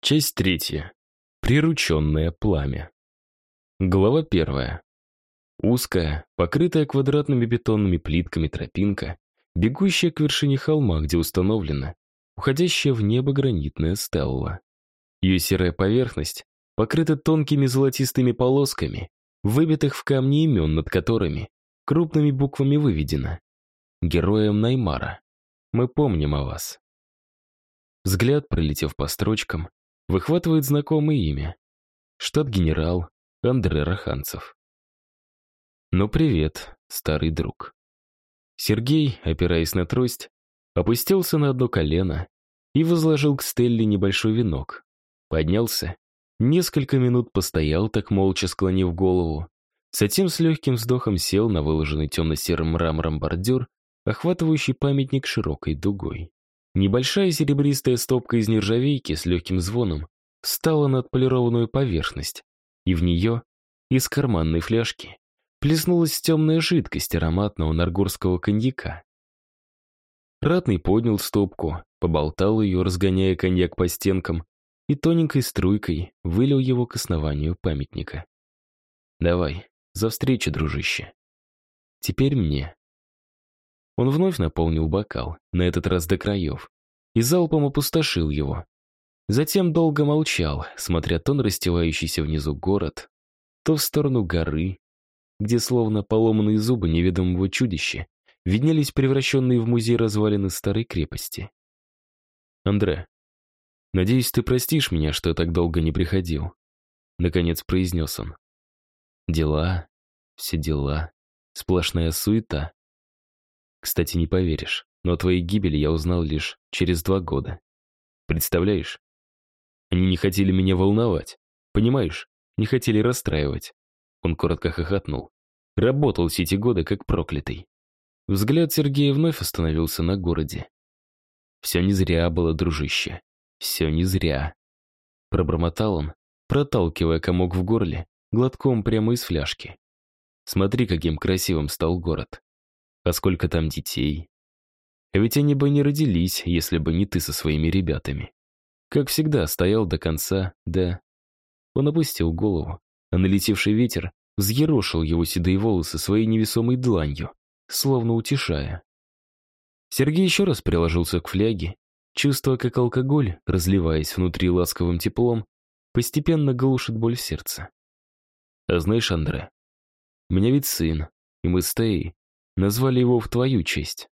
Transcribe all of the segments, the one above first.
Часть третья. Прирученное пламя. Глава первая. Узкая, покрытая квадратными бетонными плитками тропинка, бегущая к вершине холма, где установлена уходящая в небо гранитная стелла. Ее серая поверхность покрыта тонкими золотистыми полосками, выбитых в камне имен, над которыми крупными буквами выведено «Героям Наймара. Мы помним о вас». Взгляд, пролетев по строчкам, выхватывает знакомое имя. Штат-генерал Андрей Раханцев. Ну привет, старый друг. Сергей, опираясь на трость, опустился на одно колено и возложил к Стелле небольшой венок. Поднялся, несколько минут постоял, так молча склонив голову, затем с легким вздохом сел на выложенный темно-серым мрамором бордюр, охватывающий памятник широкой дугой. Небольшая серебристая стопка из нержавейки с легким звоном встала на отполированную поверхность, и в нее, из карманной фляжки, плеснулась темная жидкость ароматного наргорского коньяка. Ратный поднял стопку, поболтал ее, разгоняя коньяк по стенкам, и тоненькой струйкой вылил его к основанию памятника. «Давай, за встречу, дружище. Теперь мне». Он вновь наполнил бокал, на этот раз до краев, и залпом опустошил его. Затем долго молчал, смотря то на расстилающийся внизу город, то в сторону горы, где словно поломанные зубы неведомого чудища виднелись превращенные в музей развалины старой крепости. «Андре, надеюсь, ты простишь меня, что я так долго не приходил», — наконец произнес он. «Дела, все дела, сплошная суета. Кстати, не поверишь, но о твоей гибели я узнал лишь через два года. Представляешь? Они не хотели меня волновать. Понимаешь? Не хотели расстраивать. Он коротко хохотнул. Работал все эти годы как проклятый. Взгляд Сергея вновь остановился на городе. Все не зря было, дружище. Все не зря. Пробормотал он, проталкивая комок в горле, глотком прямо из фляжки. Смотри, каким красивым стал город. А сколько там детей. Ведь они бы не родились, если бы не ты со своими ребятами. Как всегда, стоял до конца, да. Он опустил голову, а налетевший ветер взъерошил его седые волосы своей невесомой дланью, словно утешая. Сергей еще раз приложился к фляге, чувствуя, как алкоголь, разливаясь внутри ласковым теплом, постепенно глушит боль в сердце. А знаешь, Андре, у меня ведь сын, и мы с Теей Назвали его в твою честь.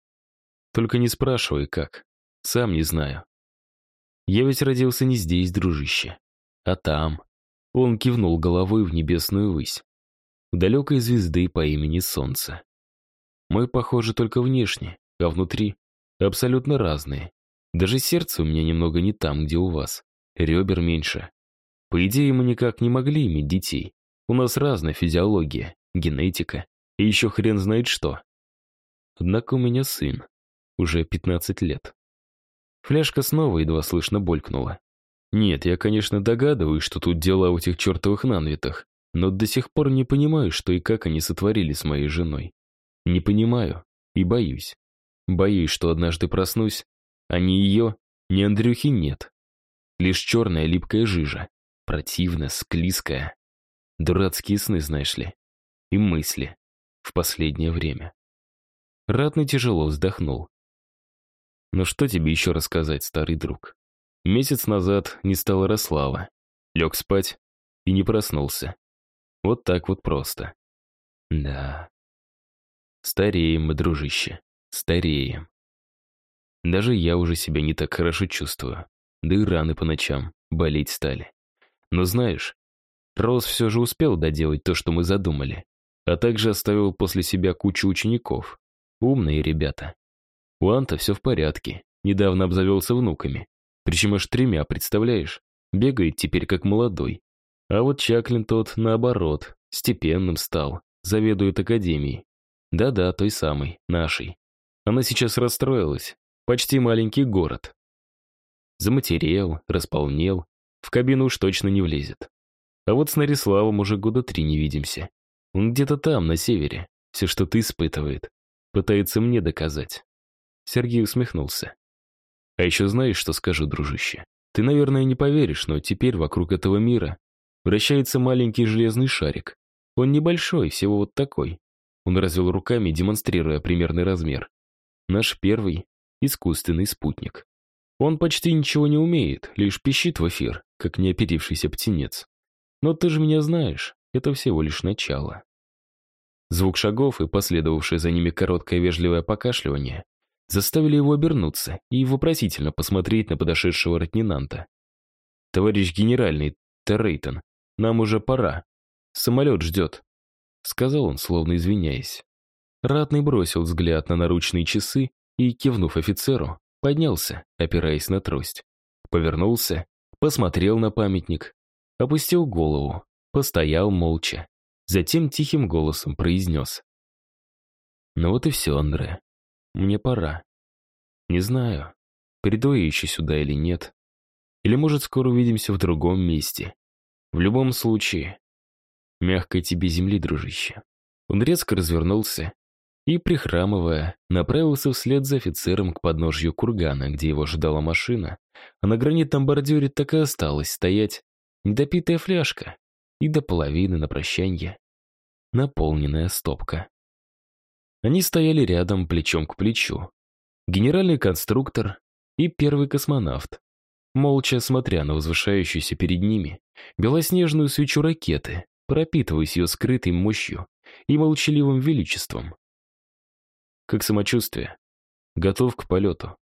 Только не спрашивай, как. Сам не знаю. Я ведь родился не здесь, дружище, а там. Он кивнул головой в небесную высь. У далекой звезды по имени Солнце. Мы похожи только внешне, а внутри абсолютно разные. Даже сердце у меня немного не там, где у вас. Ребер меньше. По идее, мы никак не могли иметь детей. У нас разная физиология, генетика и еще хрен знает что. Однако у меня сын. Уже 15 лет. Фляжка снова едва слышно болькнула. Нет, я, конечно, догадываюсь, что тут дела у этих чертовых нанвитах, но до сих пор не понимаю, что и как они сотворили с моей женой. Не понимаю и боюсь. Боюсь, что однажды проснусь, а ни ее, ни Андрюхи нет. Лишь черная липкая жижа, противная, склизкая. Дурацкие сны, знаешь ли, и мысли в последнее время. Ратный тяжело вздохнул. «Ну что тебе еще рассказать, старый друг? Месяц назад не стало Рослава. Лег спать и не проснулся. Вот так вот просто. Да. Стареем мы, дружище, стареем. Даже я уже себя не так хорошо чувствую. Да и раны по ночам болеть стали. Но знаешь, Рос все же успел доделать то, что мы задумали, а также оставил после себя кучу учеников. Умные ребята. У Анта все в порядке. Недавно обзавелся внуками. Причем аж тремя, представляешь? Бегает теперь как молодой. А вот Чаклин тот, наоборот, степенным стал. Заведует академией. Да-да, той самой, нашей. Она сейчас расстроилась. Почти маленький город. Заматерел, располнел. В кабину уж точно не влезет. А вот с Нариславом уже года три не видимся. Он где-то там, на севере. Все что-то испытывает. Пытается мне доказать. Сергей усмехнулся. А еще знаешь, что скажу, дружище? Ты, наверное, не поверишь, но теперь вокруг этого мира вращается маленький железный шарик. Он небольшой, всего вот такой. Он развел руками, демонстрируя примерный размер. Наш первый искусственный спутник. Он почти ничего не умеет, лишь пищит в эфир, как неоперившийся птенец. Но ты же меня знаешь, это всего лишь начало. Звук шагов и последовавшее за ними короткое вежливое покашливание заставили его обернуться и вопросительно посмотреть на подошедшего ротнинанта. «Товарищ генеральный, Террейтон, нам уже пора. Самолет ждет», — сказал он, словно извиняясь. Ратный бросил взгляд на наручные часы и, кивнув офицеру, поднялся, опираясь на трость. Повернулся, посмотрел на памятник, опустил голову, постоял молча. Затем тихим голосом произнес. «Ну вот и все, Андре. Мне пора. Не знаю, приду я еще сюда или нет. Или, может, скоро увидимся в другом месте. В любом случае, мягкой тебе земли, дружище». Он резко развернулся и, прихрамывая, направился вслед за офицером к подножью кургана, где его ожидала машина, а на гранитном бордюре так и осталась стоять недопитая фляжка и до половины на прощанье наполненная стопка. Они стояли рядом плечом к плечу. Генеральный конструктор и первый космонавт, молча смотря на возвышающуюся перед ними белоснежную свечу ракеты, пропитываясь ее скрытой мощью и молчаливым величеством. «Как самочувствие? Готов к полету?»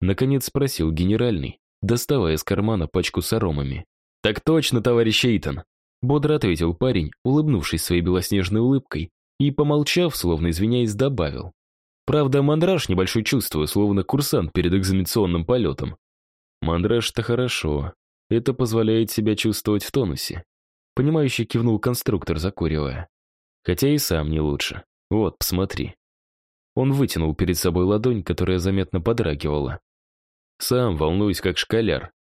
Наконец спросил генеральный, доставая из кармана пачку с аромами. «Так точно, товарищ Эйтон!» Бодро ответил парень, улыбнувшись своей белоснежной улыбкой и, помолчав, словно извиняясь, добавил. Правда, мандраж небольшой чувствую, словно курсант перед экзаменационным полетом. Мандраж-то хорошо. Это позволяет себя чувствовать в тонусе. Понимающе кивнул конструктор, закуривая. Хотя и сам не лучше. Вот, посмотри. Он вытянул перед собой ладонь, которая заметно подрагивала. Сам волнуюсь, как школяр.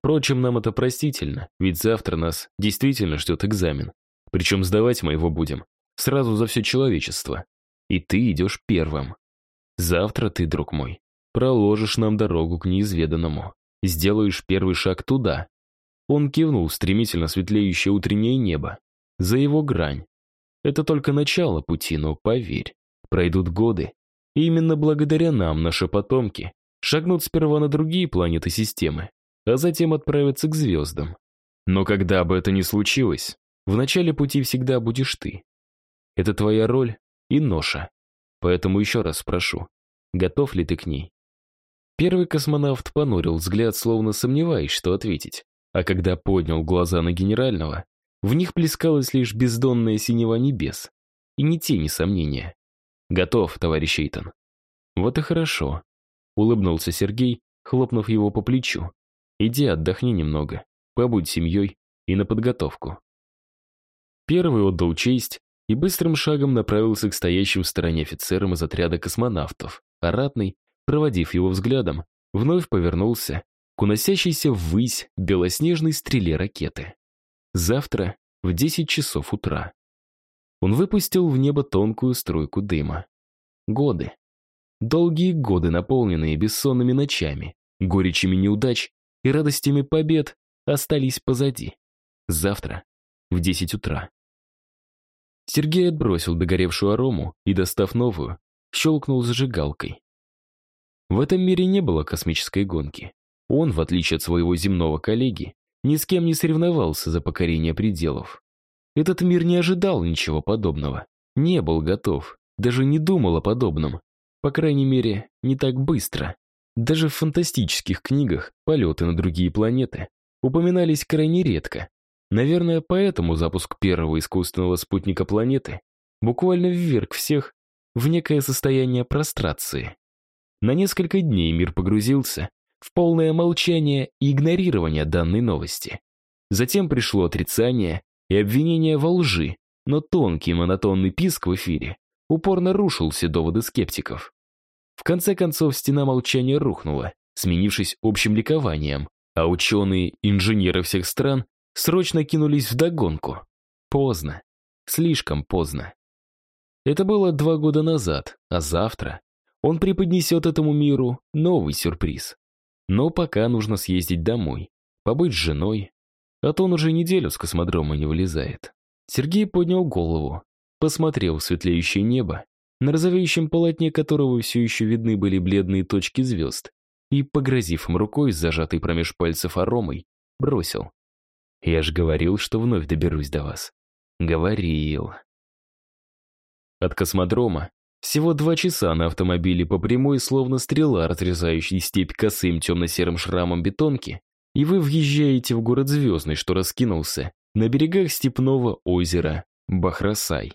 Впрочем, нам это простительно, ведь завтра нас действительно ждет экзамен. Причем сдавать мы его будем Сразу за все человечество. И ты идешь первым. Завтра ты, друг мой, проложишь нам дорогу к неизведанному. Сделаешь первый шаг туда. Он кивнул стремительно светлеющее утреннее небо. За его грань. Это только начало пути, но поверь, пройдут годы. И именно благодаря нам наши потомки шагнут сперва на другие планеты системы, а затем отправятся к звездам. Но когда бы это ни случилось, в начале пути всегда будешь ты. Это твоя роль и ноша. Поэтому еще раз спрошу, готов ли ты к ней? Первый космонавт понурил взгляд, словно сомневаясь, что ответить. А когда поднял глаза на генерального, в них плескалась лишь бездонная синева небес. И ни тени сомнения. «Готов, товарищ Эйтон». «Вот и хорошо», — улыбнулся Сергей, хлопнув его по плечу. «Иди отдохни немного, побудь семьей и на подготовку». Первый отдал честь, и быстрым шагом направился к стоящим в стороне офицерам из отряда космонавтов. А ратный, проводив его взглядом, вновь повернулся к уносящейся ввысь белоснежной стреле ракеты. Завтра в 10 часов утра. Он выпустил в небо тонкую струйку дыма. Годы. Долгие годы, наполненные бессонными ночами, горечами неудач и радостями побед, остались позади. Завтра в 10 утра. Сергей отбросил догоревшую арому и, достав новую, щелкнул зажигалкой. В этом мире не было космической гонки. Он, в отличие от своего земного коллеги, ни с кем не соревновался за покорение пределов. Этот мир не ожидал ничего подобного, не был готов, даже не думал о подобном. По крайней мере, не так быстро. Даже в фантастических книгах полеты на другие планеты упоминались крайне редко, Наверное, поэтому запуск первого искусственного спутника планеты буквально вверг всех в некое состояние прострации. На несколько дней мир погрузился в полное молчание и игнорирование данной новости. Затем пришло отрицание и обвинение во лжи, но тонкий монотонный писк в эфире упорно рушил все доводы скептиков. В конце концов, стена молчания рухнула, сменившись общим ликованием, а ученые, инженеры всех стран срочно кинулись в догонку. Поздно. Слишком поздно. Это было два года назад, а завтра он преподнесет этому миру новый сюрприз. Но пока нужно съездить домой, побыть с женой, а то он уже неделю с космодрома не вылезает. Сергей поднял голову, посмотрел в светлеющее небо, на розовеющем полотне которого все еще видны были бледные точки звезд, и, погрозив им рукой зажатой промеж пальцев аромой, бросил. «Я ж говорил, что вновь доберусь до вас. Говорил». От космодрома всего два часа на автомобиле по прямой, словно стрела, разрезающей степь косым темно-серым шрамом бетонки, и вы въезжаете в город Звездный, что раскинулся на берегах степного озера Бахрасай.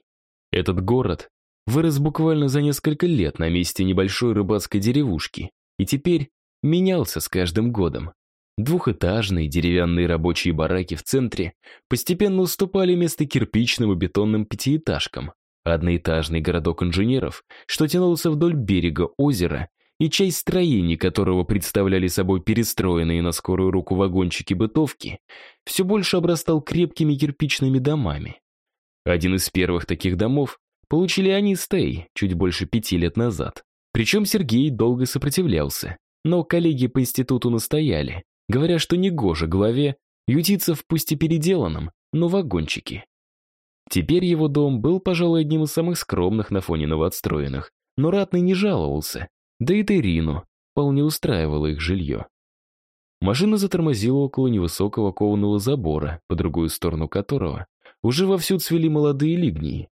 Этот город вырос буквально за несколько лет на месте небольшой рыбацкой деревушки и теперь менялся с каждым годом. Двухэтажные деревянные рабочие бараки в центре постепенно уступали место кирпичным и бетонным пятиэтажкам. Одноэтажный городок инженеров, что тянулся вдоль берега озера, и часть строений которого представляли собой перестроенные на скорую руку вагончики бытовки, все больше обрастал крепкими кирпичными домами. Один из первых таких домов получили они с Тей чуть больше пяти лет назад. Причем Сергей долго сопротивлялся, но коллеги по институту настояли, говоря, что негоже главе ютиться в пусть и переделанном, но вагончике. Теперь его дом был, пожалуй, одним из самых скромных на фоне новоотстроенных, но Ратный не жаловался, да и Терину вполне устраивало их жилье. Машина затормозила около невысокого кованого забора, по другую сторону которого уже вовсю цвели молодые лигнии.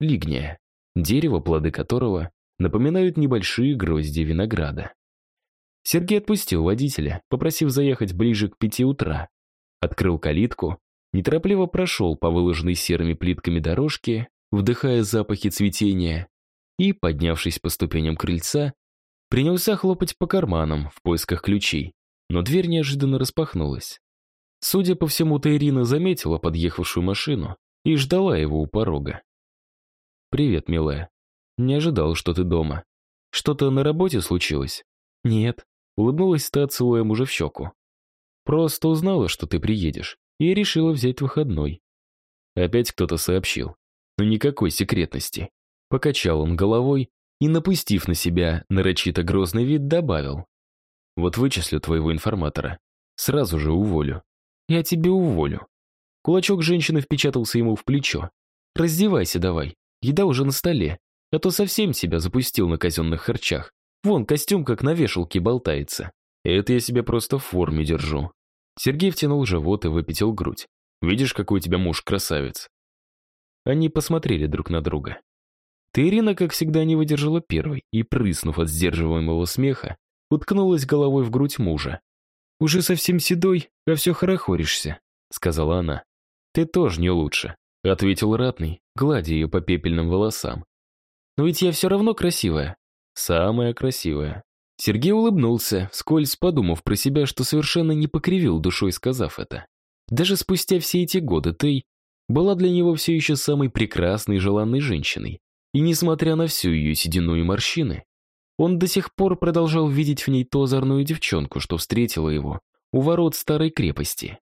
Лигния — дерево, плоды которого напоминают небольшие грозди винограда. Сергей отпустил водителя, попросив заехать ближе к пяти утра. Открыл калитку, неторопливо прошел по выложенной серыми плитками дорожке, вдыхая запахи цветения, и, поднявшись по ступеням крыльца, принялся хлопать по карманам в поисках ключей, но дверь неожиданно распахнулась. Судя по всему, Таирина заметила подъехавшую машину и ждала его у порога. «Привет, милая. Не ожидал, что ты дома. Что-то на работе случилось?» «Нет», — улыбнулась та, целуя мужа в щеку. «Просто узнала, что ты приедешь, и решила взять выходной». Опять кто-то сообщил. Но никакой секретности. Покачал он головой и, напустив на себя нарочито грозный вид, добавил. «Вот вычислю твоего информатора. Сразу же уволю. Я тебе уволю». Кулачок женщины впечатался ему в плечо. «Раздевайся давай, Еда уже на столе, а то совсем себя запустил на казенных харчах. Вон, костюм как на вешалке болтается. Это я себя просто в форме держу. Сергей втянул живот и выпятил грудь. Видишь, какой у тебя муж красавец. Они посмотрели друг на друга. Ты, Ирина, как всегда, не выдержала первой и, прыснув от сдерживаемого смеха, уткнулась головой в грудь мужа. «Уже совсем седой, а все хорохоришься», — сказала она. «Ты тоже не лучше», — ответил ратный, гладя ее по пепельным волосам. «Но ведь я все равно красивая». «Самая красивая». Сергей улыбнулся, скользь подумав про себя, что совершенно не покривил душой, сказав это. Даже спустя все эти годы Тей была для него все еще самой прекрасной желанной женщиной. И несмотря на всю ее седину и морщины, он до сих пор продолжал видеть в ней ту озорную девчонку, что встретила его у ворот старой крепости.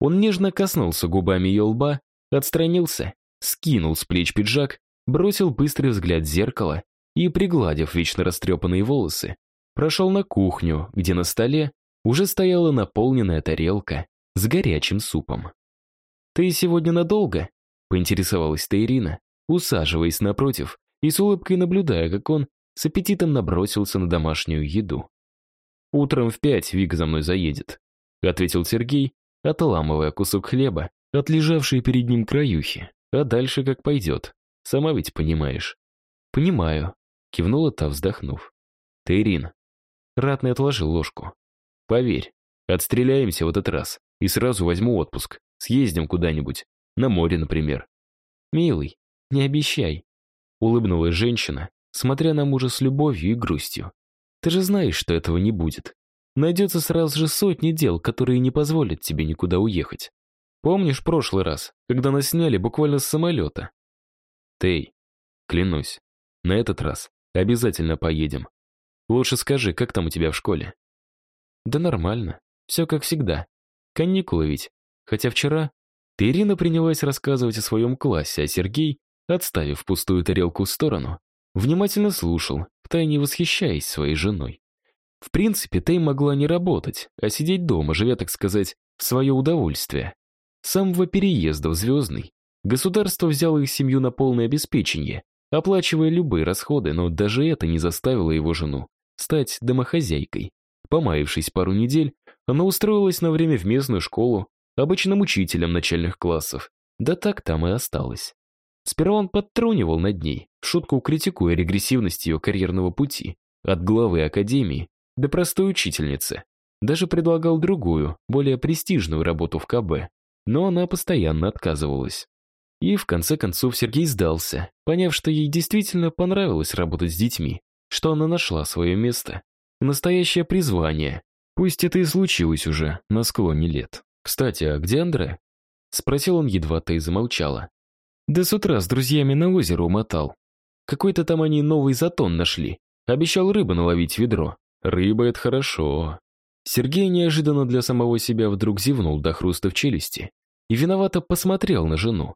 Он нежно коснулся губами ее лба, отстранился скинул с плеч пиджак, бросил быстрый взгляд в зеркало и, пригладив вечно растрепанные волосы, прошел на кухню, где на столе уже стояла наполненная тарелка с горячим супом. «Ты сегодня надолго?» — поинтересовалась Таирина, усаживаясь напротив и с улыбкой наблюдая, как он с аппетитом набросился на домашнюю еду. «Утром в пять Вика за мной заедет», — ответил Сергей, отламывая кусок хлеба от лежавшей перед ним краюхи. А дальше как пойдет. Сама ведь понимаешь. Понимаю. Кивнула та, вздохнув. Ты, Ирина. Ратный отложил ложку. Поверь, отстреляемся в этот раз. И сразу возьму отпуск. Съездим куда-нибудь. На море, например. Милый, не обещай. Улыбнулась женщина, смотря на мужа с любовью и грустью. Ты же знаешь, что этого не будет. Найдется сразу же сотни дел, которые не позволят тебе никуда уехать. Помнишь прошлый раз, когда нас сняли буквально с самолета? Тей, клянусь, на этот раз обязательно поедем. Лучше скажи, как там у тебя в школе? Да нормально, все как всегда. Каникулы ведь. Хотя вчера ты Ирина принялась рассказывать о своем классе, а Сергей, отставив пустую тарелку в сторону, внимательно слушал, втайне восхищаясь своей женой. В принципе, Тей могла не работать, а сидеть дома, живя, так сказать, в свое удовольствие. С самого переезда в Звездный государство взяло их семью на полное обеспечение, оплачивая любые расходы, но даже это не заставило его жену стать домохозяйкой. Помаявшись пару недель, она устроилась на время в местную школу, обычным учителем начальных классов. Да так там и осталась. Сперва он подтрунивал над ней, шутку критикуя регрессивность ее карьерного пути, от главы академии до простой учительницы. Даже предлагал другую, более престижную работу в КБ, но она постоянно отказывалась. И в конце концов Сергей сдался, поняв, что ей действительно понравилось работать с детьми, что она нашла свое место, настоящее призвание, пусть это и случилось уже на склоне лет. «Кстати, а где Андре?» Спросил он, едва ты замолчала. «Да с утра с друзьями на озеро умотал. Какой-то там они новый затон нашли. Обещал рыбы наловить ведро. Рыба — это хорошо». Сергей неожиданно для самого себя вдруг зевнул до хруста в челюсти и виновато посмотрел на жену.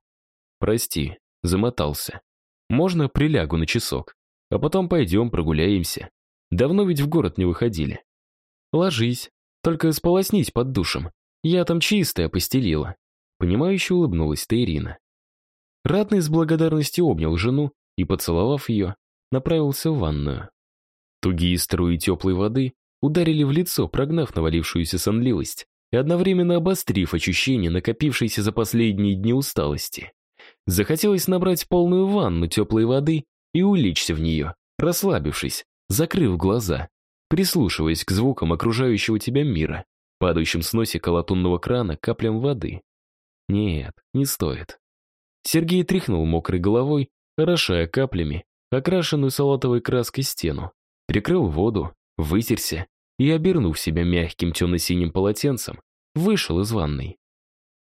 «Прости, замотался. Можно прилягу на часок, а потом пойдем прогуляемся. Давно ведь в город не выходили». «Ложись, только сполоснись под душем. Я там чистое постелила». Понимающе улыбнулась Тайрина. Ратный с благодарностью обнял жену и, поцеловав ее, направился в ванную. Тугие струи теплой воды ударили в лицо, прогнав навалившуюся сонливость и одновременно обострив ощущение накопившейся за последние дни усталости. Захотелось набрать полную ванну теплой воды и улечься в нее, расслабившись, закрыв глаза, прислушиваясь к звукам окружающего тебя мира, падающим с носика латунного крана каплям воды. Нет, не стоит. Сергей тряхнул мокрой головой, орошая каплями окрашенную салатовой краской стену, прикрыл воду, вытерся и, обернув себя мягким темно-синим полотенцем, вышел из ванной.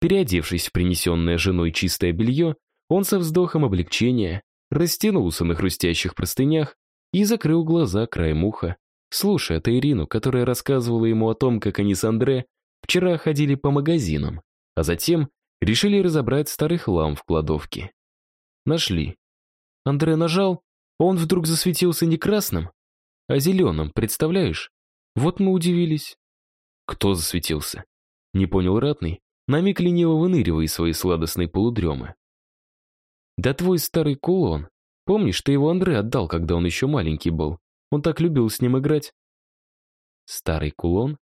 Переодевшись в принесенное женой чистое белье, он со вздохом облегчения растянулся на хрустящих простынях и закрыл глаза краем уха, слушая Тайрину, которая рассказывала ему о том, как они с Андре вчера ходили по магазинам, а затем решили разобрать старый хлам в кладовке. Нашли. Андре нажал, он вдруг засветился не красным, а зеленым, представляешь? Вот мы удивились. Кто засветился? Не понял ратный, на миг лениво выныривая из своей сладостной полудремы. Да твой старый кулон. Помнишь, ты его Андре отдал, когда он еще маленький был? Он так любил с ним играть. Старый кулон?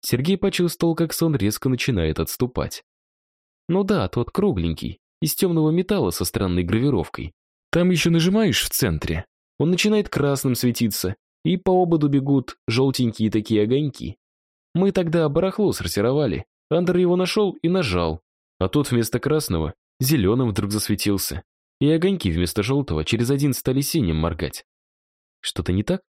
Сергей почувствовал, как сон резко начинает отступать. Ну да, тот кругленький, из темного металла со странной гравировкой. Там еще нажимаешь в центре. Он начинает красным светиться, и по ободу бегут желтенькие такие огоньки. Мы тогда барахло сортировали. Андер его нашел и нажал. А тот вместо красного зеленым вдруг засветился. И огоньки вместо желтого через один стали синим моргать. Что-то не так?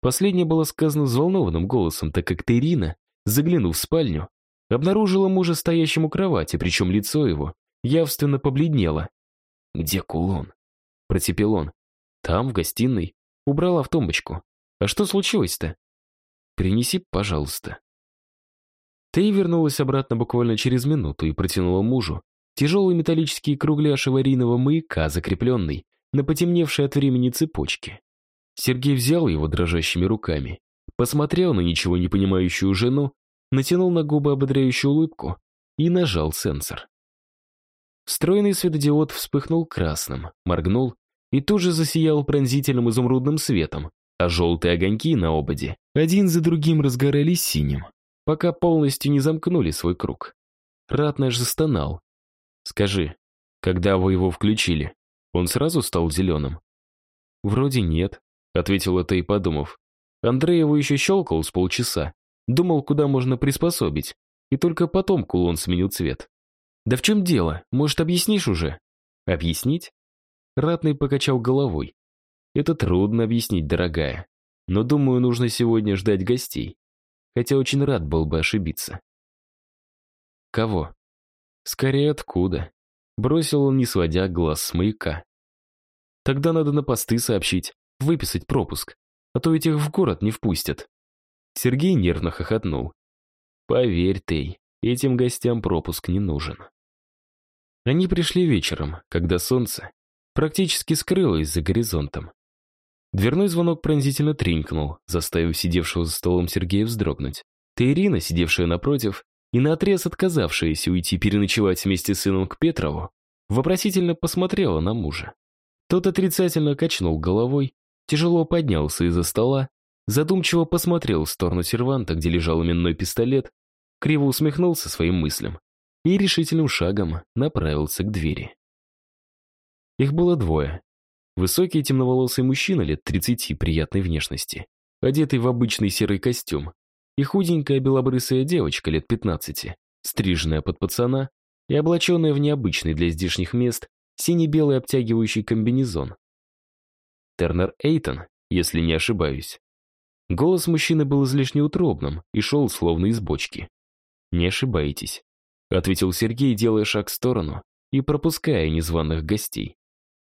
Последнее было сказано взволнованным голосом, так как Терина, заглянув в спальню, обнаружила мужа стоящим у кровати, причем лицо его явственно побледнело. «Где кулон?» — протепел он. «Там, в гостиной. Убрала в тумбочку. А что случилось-то?» «Принеси, пожалуйста». Тей вернулась обратно буквально через минуту и протянула мужу тяжелый металлический кругляш аварийного маяка, закрепленный на потемневшей от времени цепочке. Сергей взял его дрожащими руками, посмотрел на ничего не понимающую жену натянул на губы ободряющую улыбку и нажал сенсор. Встроенный светодиод вспыхнул красным, моргнул и тут же засиял пронзительным изумрудным светом, а желтые огоньки на ободе один за другим разгорались синим, пока полностью не замкнули свой круг. Ратнаш застонал. «Скажи, когда вы его включили, он сразу стал зеленым?» «Вроде нет», — ответила Тей, подумав. Андрей его еще щелкал с полчаса, Думал, куда можно приспособить. И только потом кулон сменил цвет. «Да в чем дело? Может, объяснишь уже?» «Объяснить?» Ратный покачал головой. «Это трудно объяснить, дорогая. Но, думаю, нужно сегодня ждать гостей. Хотя очень рад был бы ошибиться». «Кого?» «Скорее, откуда?» Бросил он, не сводя глаз с маяка. «Тогда надо на посты сообщить, выписать пропуск, а то ведь их в город не впустят». Сергей нервно хохотнул. «Поверь, Тей, этим гостям пропуск не нужен». Они пришли вечером, когда солнце практически скрылось за горизонтом. Дверной звонок пронзительно тринкнул, заставив сидевшего за столом Сергея вздрогнуть. Ирина, сидевшая напротив, и наотрез отказавшаяся уйти переночевать вместе с сыном к Петрову, вопросительно посмотрела на мужа. Тот отрицательно качнул головой, тяжело поднялся из-за стола, задумчиво посмотрел в сторону серванта, где лежал именной пистолет, криво усмехнулся своим мыслям и решительным шагом направился к двери. Их было двое. Высокий темноволосый мужчина лет 30 приятной внешности, одетый в обычный серый костюм, и худенькая белобрысая девочка лет 15, стриженная под пацана и облаченная в необычный для здешних мест сине-белый обтягивающий комбинезон. Тернер Эйтон, если не ошибаюсь. Голос мужчины был излишне утробным и шел словно из бочки. «Не ошибаетесь», — ответил Сергей, делая шаг в сторону и пропуская незваных гостей.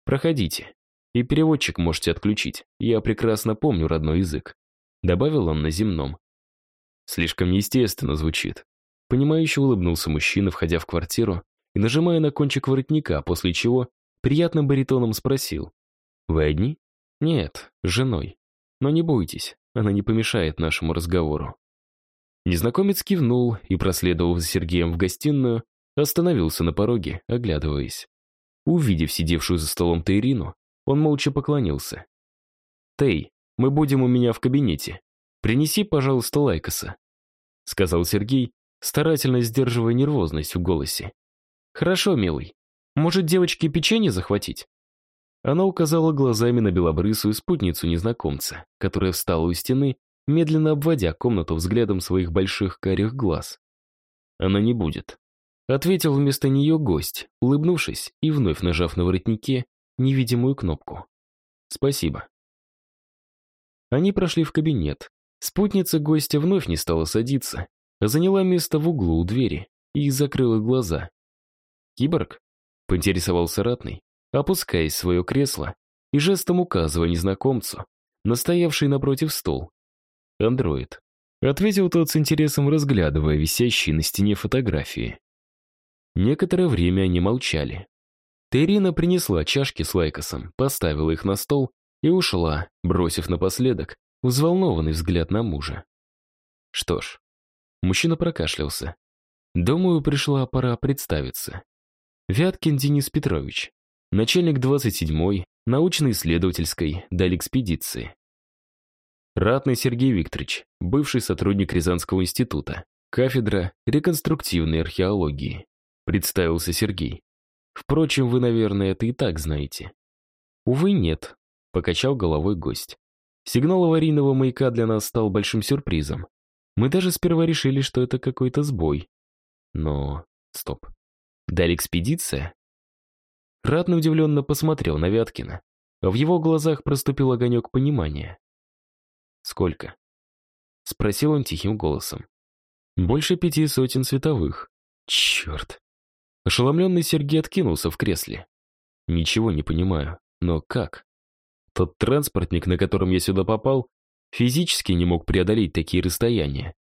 «Проходите, и переводчик можете отключить, я прекрасно помню родной язык», — добавил он на земном. Слишком неестественно звучит. Понимающе улыбнулся мужчина, входя в квартиру и нажимая на кончик воротника, после чего приятным баритоном спросил. «Вы одни?» «Нет, с женой. Но не бойтесь, она не помешает нашему разговору». Незнакомец кивнул и, проследовав за Сергеем в гостиную, остановился на пороге, оглядываясь. Увидев сидевшую за столом Тейрину, он молча поклонился. «Тей, мы будем у меня в кабинете. Принеси, пожалуйста, лайкоса», — сказал Сергей, старательно сдерживая нервозность в голосе. «Хорошо, милый. Может, девочке печенье захватить?» Она указала глазами на белобрысую спутницу незнакомца, которая встала у стены, медленно обводя комнату взглядом своих больших карих глаз. «Она не будет», — ответил вместо нее гость, улыбнувшись и вновь нажав на воротнике невидимую кнопку. «Спасибо». Они прошли в кабинет. Спутница гостя вновь не стала садиться, а заняла место в углу у двери и закрыла глаза. «Киборг?» — поинтересовался ратный, опускаясь в свое кресло и жестом указывая незнакомцу, настоявший напротив стол. «Андроид», — ответил тот с интересом, разглядывая висящие на стене фотографии. Некоторое время они молчали. Терина принесла чашки с лайкосом, поставила их на стол и ушла, бросив напоследок взволнованный взгляд на мужа. Что ж, мужчина прокашлялся. Думаю, пришла пора представиться. Вяткин Денис Петрович, начальник 27-й научно-исследовательской далекспедиции. Ратный Сергей Викторович, бывший сотрудник Рязанского института, кафедра реконструктивной археологии. Представился Сергей. Впрочем, вы, наверное, это и так знаете. Увы, нет, покачал головой гость. Сигнал аварийного маяка для нас стал большим сюрпризом. Мы даже сперва решили, что это какой-то сбой. Но... Стоп. Даль экспедиция? Ратно удивленно посмотрел на Вяткина, в его глазах проступил огонек понимания. «Сколько?» Спросил он тихим голосом. «Больше пяти сотен световых. Черт!» Ошеломленный Сергей откинулся в кресле. «Ничего не понимаю. Но как?» Тот транспортник, на котором я сюда попал, физически не мог преодолеть такие расстояния.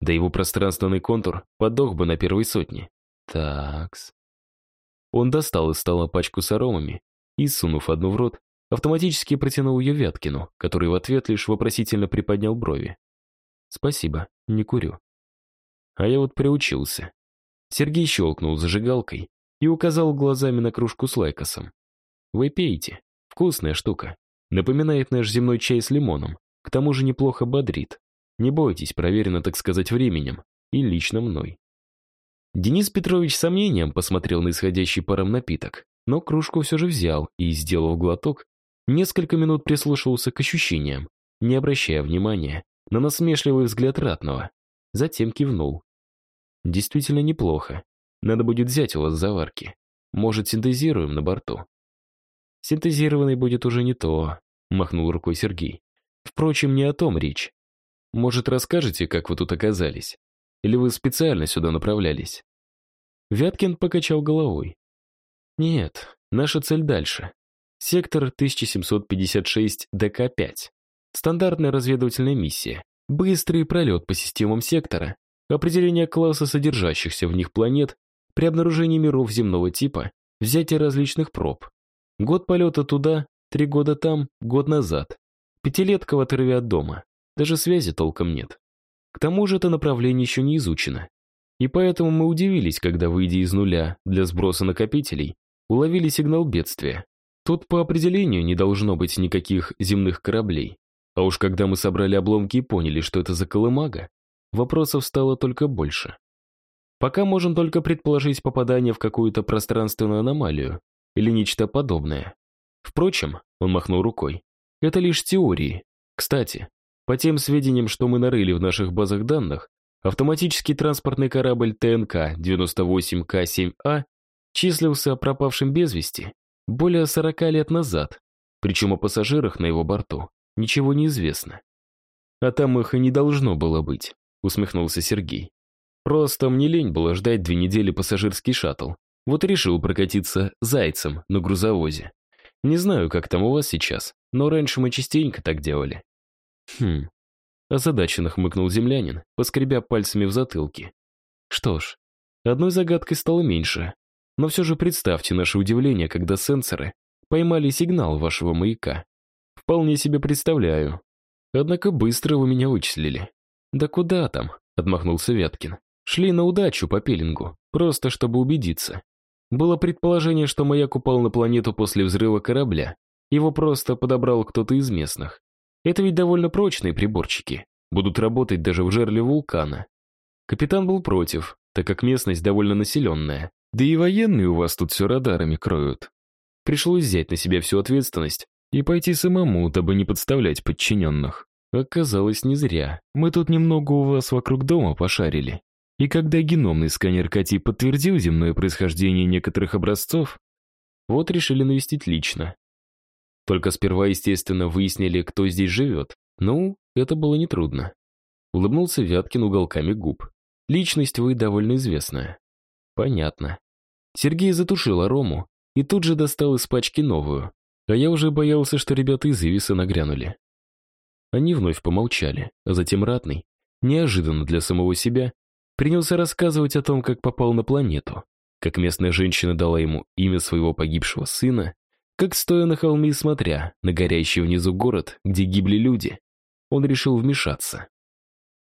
Да его пространственный контур подох бы на первой сотне. Такс. Он достал из стола пачку с аромами и, сунув одну в рот, автоматически протянул ее Вяткину, который в ответ лишь вопросительно приподнял брови. «Спасибо, не курю». А я вот приучился. Сергей щелкнул зажигалкой и указал глазами на кружку с лайкосом. «Вы пейте. Вкусная штука. Напоминает наш земной чай с лимоном. К тому же неплохо бодрит. Не бойтесь, проверено, так сказать, временем. И лично мной. Денис Петрович с сомнением посмотрел на исходящий паром напиток, но кружку все же взял и, сделав глоток, несколько минут прислушивался к ощущениям, не обращая внимания на насмешливый взгляд ратного. Затем кивнул. «Действительно неплохо. Надо будет взять у вас заварки. Может, синтезируем на борту?» Синтезированный будет уже не то, махнул рукой Сергей. Впрочем, не о том речь. Может, расскажете, как вы тут оказались? Или вы специально сюда направлялись? Вяткин покачал головой. Нет, наша цель дальше. Сектор 1756 ДК-5. Стандартная разведывательная миссия. Быстрый пролет по системам сектора, определение класса содержащихся в них планет, при обнаружении миров земного типа, взятие различных проб, Год полета туда, три года там, год назад. Пятилетка в отрыве от дома. Даже связи толком нет. К тому же это направление еще не изучено. И поэтому мы удивились, когда, выйдя из нуля для сброса накопителей, уловили сигнал бедствия. Тут по определению не должно быть никаких земных кораблей. А уж когда мы собрали обломки и поняли, что это за колымага, вопросов стало только больше. Пока можем только предположить попадание в какую-то пространственную аномалию или нечто подобное. Впрочем, он махнул рукой, это лишь теории. Кстати, по тем сведениям, что мы нарыли в наших базах данных, автоматический транспортный корабль ТНК-98К7А числился пропавшим без вести более 40 лет назад, причем о пассажирах на его борту ничего не известно. А там их и не должно было быть, усмехнулся Сергей. Просто мне лень было ждать две недели пассажирский шаттл. Вот решил прокатиться зайцем на грузовозе. Не знаю, как там у вас сейчас, но раньше мы частенько так делали. Хм. Озадаченно хмыкнул землянин, поскребя пальцами в затылке. Что ж, одной загадкой стало меньше. Но все же представьте наше удивление, когда сенсоры поймали сигнал вашего маяка. Вполне себе представляю. Однако быстро вы меня вычислили. Да куда там? Отмахнулся Вяткин. Шли на удачу по пилингу, просто чтобы убедиться. Было предположение, что маяк упал на планету после взрыва корабля. Его просто подобрал кто-то из местных. Это ведь довольно прочные приборчики. Будут работать даже в жерле вулкана. Капитан был против, так как местность довольно населенная. Да и военные у вас тут все радарами кроют. Пришлось взять на себя всю ответственность и пойти самому, дабы не подставлять подчиненных. Оказалось, не зря. Мы тут немного у вас вокруг дома пошарили. И когда геномный сканер Кати подтвердил земное происхождение некоторых образцов, вот решили навестить лично. Только сперва, естественно, выяснили, кто здесь живет. Ну, это было нетрудно. Улыбнулся Вяткин уголками губ. Личность вы довольно известная. Понятно. Сергей затушил арому и тут же достал из пачки новую. А я уже боялся, что ребята из Ивиса нагрянули. Они вновь помолчали, а затем Ратный, неожиданно для самого себя, принялся рассказывать о том, как попал на планету, как местная женщина дала ему имя своего погибшего сына, как, стоя на холме и смотря на горящий внизу город, где гибли люди, он решил вмешаться.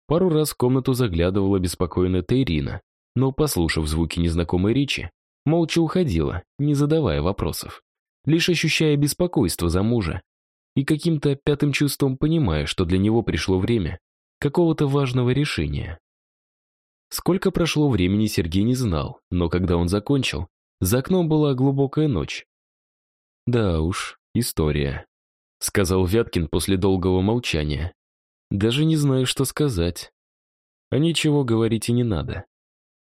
Пару раз в комнату заглядывала беспокойная Тейрина, но, послушав звуки незнакомой речи, молча уходила, не задавая вопросов, лишь ощущая беспокойство за мужа и каким-то пятым чувством понимая, что для него пришло время какого-то важного решения. Сколько прошло времени, Сергей не знал, но когда он закончил, за окном была глубокая ночь, «Да уж, история», — сказал Вяткин после долгого молчания. «Даже не знаю, что сказать. А ничего говорить и не надо».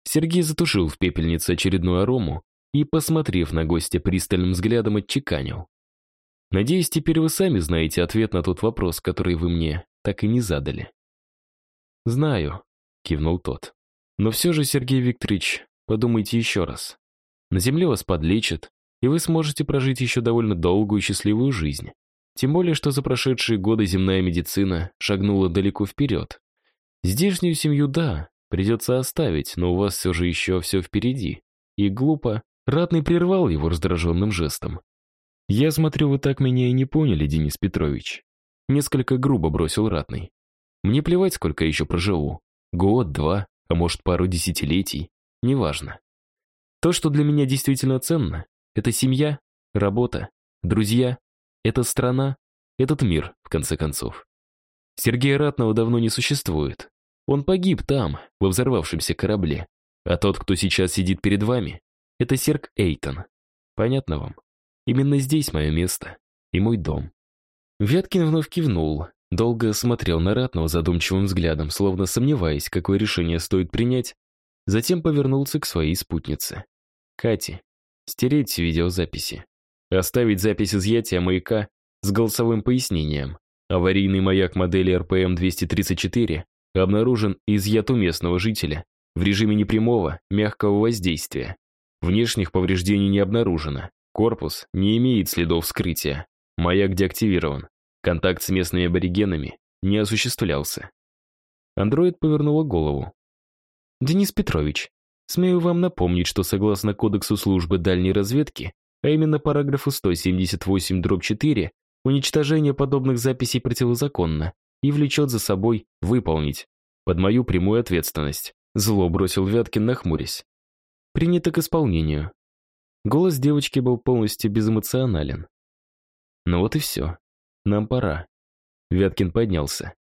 Сергей затушил в пепельнице очередную арому и, посмотрев на гостя пристальным взглядом, отчеканил. «Надеюсь, теперь вы сами знаете ответ на тот вопрос, который вы мне так и не задали». «Знаю», — кивнул тот. «Но все же, Сергей Викторович, подумайте еще раз. На земле вас подлечат, и вы сможете прожить еще довольно долгую и счастливую жизнь. Тем более, что за прошедшие годы земная медицина шагнула далеко вперед. Здешнюю семью, да, придется оставить, но у вас все же еще все впереди. И глупо, Ратный прервал его раздраженным жестом. «Я смотрю, вы так меня и не поняли, Денис Петрович». Несколько грубо бросил Ратный. «Мне плевать, сколько еще проживу. Год, два, а может пару десятилетий. Неважно. То, что для меня действительно ценно, это семья, работа, друзья, это страна, этот мир, в конце концов. Сергея Ратного давно не существует. Он погиб там, во взорвавшемся корабле. А тот, кто сейчас сидит перед вами, это Серг Эйтон. Понятно вам? Именно здесь мое место и мой дом. Вяткин вновь кивнул, долго смотрел на Ратного задумчивым взглядом, словно сомневаясь, какое решение стоит принять, затем повернулся к своей спутнице. Кате, Стереть видеозаписи. Оставить запись изъятия маяка с голосовым пояснением. Аварийный маяк модели РПМ-234 обнаружен изъят у местного жителя в режиме непрямого, мягкого воздействия. Внешних повреждений не обнаружено. Корпус не имеет следов вскрытия. Маяк деактивирован. Контакт с местными аборигенами не осуществлялся. Андроид повернула голову. «Денис Петрович, Смею вам напомнить, что согласно Кодексу службы дальней разведки, а именно параграфу 178 4, Уничтожение подобных записей противозаконно и влечет за собой выполнить. Под мою прямую ответственность. Зло бросил Вяткин, нахмурясь. Принято к исполнению. Голос девочки был полностью безэмоционален. Ну вот и все. Нам пора. Вяткин поднялся.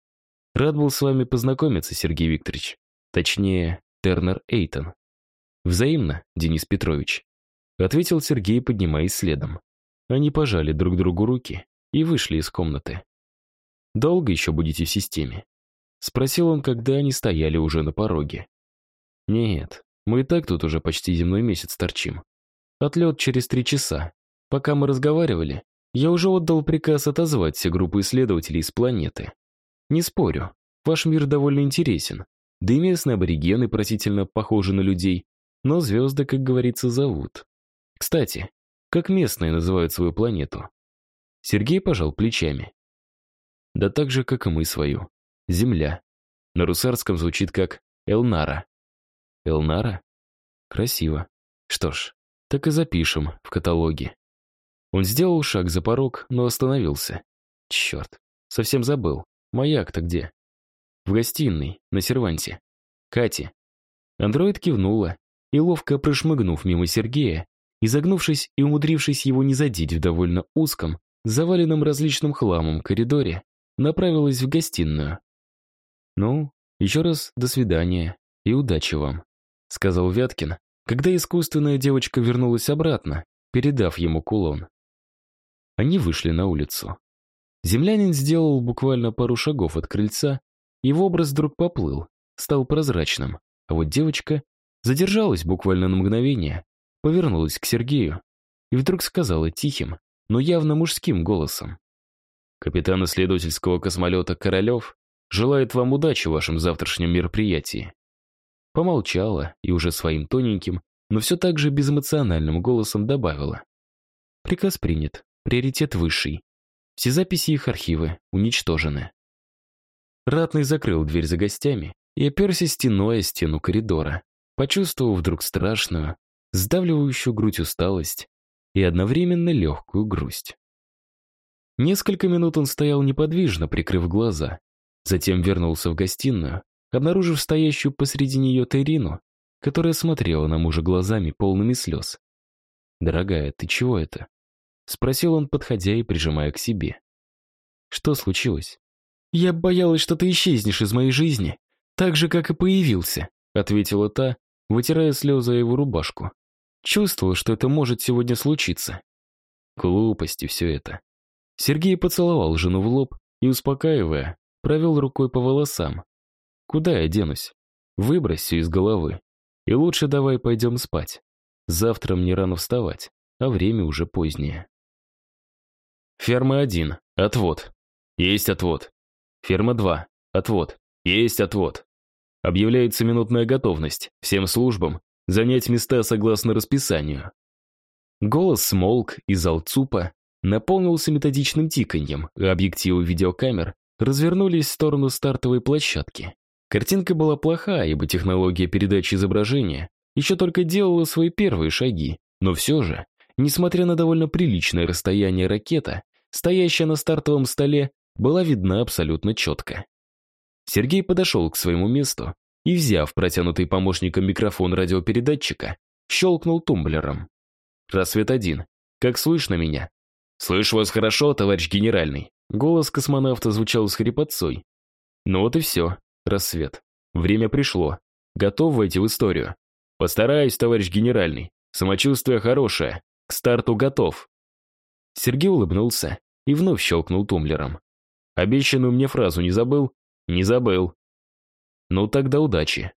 Рад был с вами познакомиться, Сергей Викторович. Точнее, Тернер Эйтон. Взаимно, Денис Петрович. Ответил Сергей, поднимаясь следом. Они пожали друг другу руки и вышли из комнаты. «Долго еще будете в системе?» Спросил он, когда они стояли уже на пороге. «Нет, мы и так тут уже почти земной месяц торчим. Отлет через три часа. Пока мы разговаривали, я уже отдал приказ отозвать все группы исследователей с планеты. Не спорю, ваш мир довольно интересен. Да и местные аборигены поразительно похожи на людей, но звезды, как говорится, зовут. Кстати, как местные называют свою планету? Сергей пожал плечами. Да так же, как и мы свою. Земля. На русарском звучит как Элнара. Элнара? Красиво. Что ж, так и запишем в каталоге. Он сделал шаг за порог, но остановился. Черт, совсем забыл. Маяк-то где? В гостиной, на серванте. Кати. Андроид кивнула и, ловко прошмыгнув мимо Сергея, изогнувшись и умудрившись его не задеть в довольно узком, заваленном различным хламом коридоре, направилась в гостиную. «Ну, еще раз до свидания и удачи вам», сказал Вяткин, когда искусственная девочка вернулась обратно, передав ему кулон. Они вышли на улицу. Землянин сделал буквально пару шагов от крыльца, его образ вдруг поплыл, стал прозрачным, а вот девочка задержалась буквально на мгновение, повернулась к Сергею и вдруг сказала тихим, но явно мужским голосом. «Капитан исследовательского космолета Королев желает вам удачи в вашем завтрашнем мероприятии». Помолчала и уже своим тоненьким, но все так же безэмоциональным голосом добавила. «Приказ принят. Приоритет высший. Все записи их архивы уничтожены. Ратный закрыл дверь за гостями и оперся стеной о стену коридора, почувствовав вдруг страшную, сдавливающую грудь усталость и одновременно легкую грусть. Несколько минут он стоял неподвижно, прикрыв глаза, затем вернулся в гостиную, обнаружив стоящую посреди нее Терину, которая смотрела на мужа глазами, полными слез. «Дорогая, ты чего это?» Спросил он, подходя и прижимая к себе. Что случилось? Я боялась, что ты исчезнешь из моей жизни, так же, как и появился, ответила та, вытирая слезы его рубашку. Чувствовала, что это может сегодня случиться. Глупости все это. Сергей поцеловал жену в лоб и, успокаивая, провел рукой по волосам. Куда я денусь? Выбрось все из головы. И лучше давай пойдем спать. Завтра мне рано вставать, а время уже позднее. Ферма 1. Отвод. Есть отвод. Ферма 2. Отвод. Есть отвод. Объявляется минутная готовность всем службам занять места согласно расписанию. Голос смолк, и зал ЦУПа наполнился методичным тиканьем, а объективы видеокамер развернулись в сторону стартовой площадки. Картинка была плохая, ибо технология передачи изображения еще только делала свои первые шаги, но все же Несмотря на довольно приличное расстояние ракета, стоящая на стартовом столе, была видна абсолютно четко. Сергей подошел к своему месту и, взяв протянутый помощником микрофон радиопередатчика, щелкнул тумблером. «Рассвет один. Как слышно меня?» «Слышу вас хорошо, товарищ генеральный». Голос космонавта звучал с хрипотцой. «Ну вот и все. Рассвет. Время пришло. Готов войти в историю?» «Постараюсь, товарищ генеральный. Самочувствие хорошее. К старту готов. Сергей улыбнулся и вновь щелкнул тумблером. Обещанную мне фразу не забыл? Не забыл. Ну тогда удачи.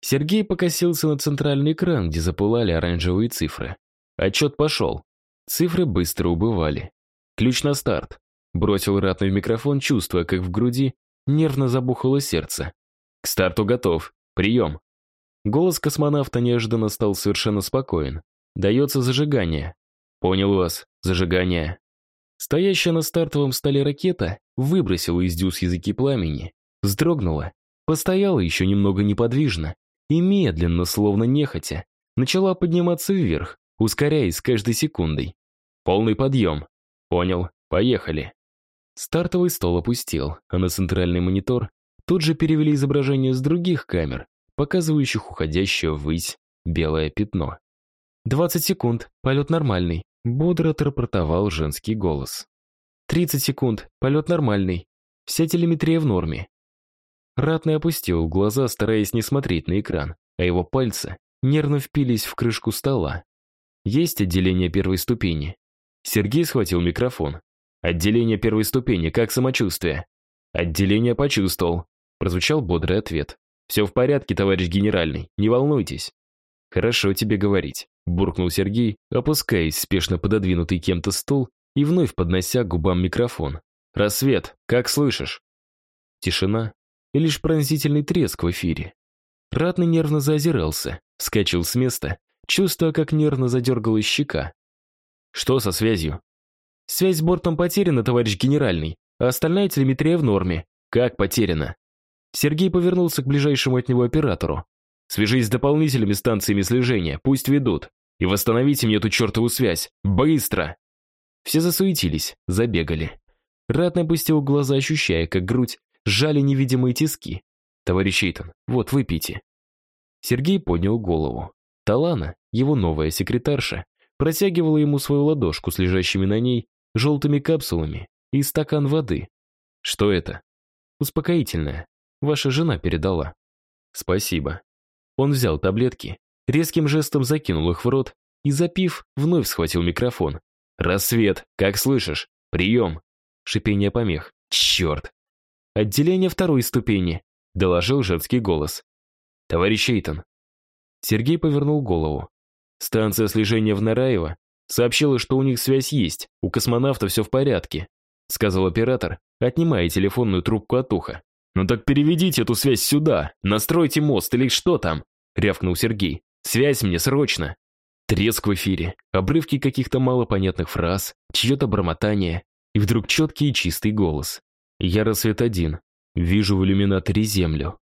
Сергей покосился на центральный экран, где запылали оранжевые цифры. Отчет пошел. Цифры быстро убывали. Ключ на старт. Бросил ратный в микрофон, чувствуя, как в груди нервно забухало сердце. К старту готов. Прием. Голос космонавта неожиданно стал совершенно спокоен. Дается зажигание. Понял вас. Зажигание. Стоящая на стартовом столе ракета выбросила из дюз языки пламени, вздрогнула, постояла еще немного неподвижно и медленно, словно нехотя, начала подниматься вверх, ускоряясь с каждой секундой. Полный подъем. Понял. Поехали. Стартовый стол опустел, а на центральный монитор тут же перевели изображение с других камер, показывающих уходящее ввысь белое пятно. «20 секунд, полет нормальный», — бодро отрапортовал женский голос. «30 секунд, полет нормальный. Вся телеметрия в норме». Ратный опустил глаза, стараясь не смотреть на экран, а его пальцы нервно впились в крышку стола. Есть отделение первой ступени. Сергей схватил микрофон. Отделение первой ступени, как самочувствие? Отделение почувствовал. Прозвучал бодрый ответ. Все в порядке, товарищ генеральный, не волнуйтесь. Хорошо тебе говорить, буркнул Сергей, опускаясь спешно пододвинутый кем-то стул и вновь поднося к губам микрофон. Рассвет, как слышишь? Тишина и лишь пронзительный треск в эфире. Ратный нервно заозирался, вскочил с места чувствуя, как нервно задергалась щека. «Что со связью?» «Связь с бортом потеряна, товарищ генеральный, а остальная телеметрия в норме. Как потеряна?» Сергей повернулся к ближайшему от него оператору. «Свяжись с дополнительными станциями слежения, пусть ведут. И восстановите мне эту чертову связь. Быстро!» Все засуетились, забегали. Ратный опустил глаза, ощущая, как грудь сжали невидимые тиски. «Товарищ Эйтон, вот, выпейте». Сергей поднял голову. Талана, его новая секретарша, протягивала ему свою ладошку с лежащими на ней желтыми капсулами и стакан воды. Что это? Успокоительное. Ваша жена передала. Спасибо. Он взял таблетки, резким жестом закинул их в рот и, запив, вновь схватил микрофон. «Рассвет, как слышишь? Прием!» Шипение помех. «Черт!» «Отделение второй ступени», — доложил женский голос. «Товарищ Эйтон, Сергей повернул голову. Станция слежения в Нараево сообщила, что у них связь есть, у космонавта все в порядке, сказал оператор, отнимая телефонную трубку от уха. «Ну так переведите эту связь сюда, настройте мост или что там?» — рявкнул Сергей. «Связь мне срочно!» Треск в эфире, обрывки каких-то малопонятных фраз, чье-то бормотание и вдруг четкий и чистый голос. «Я рассвет один. Вижу в иллюминаторе землю.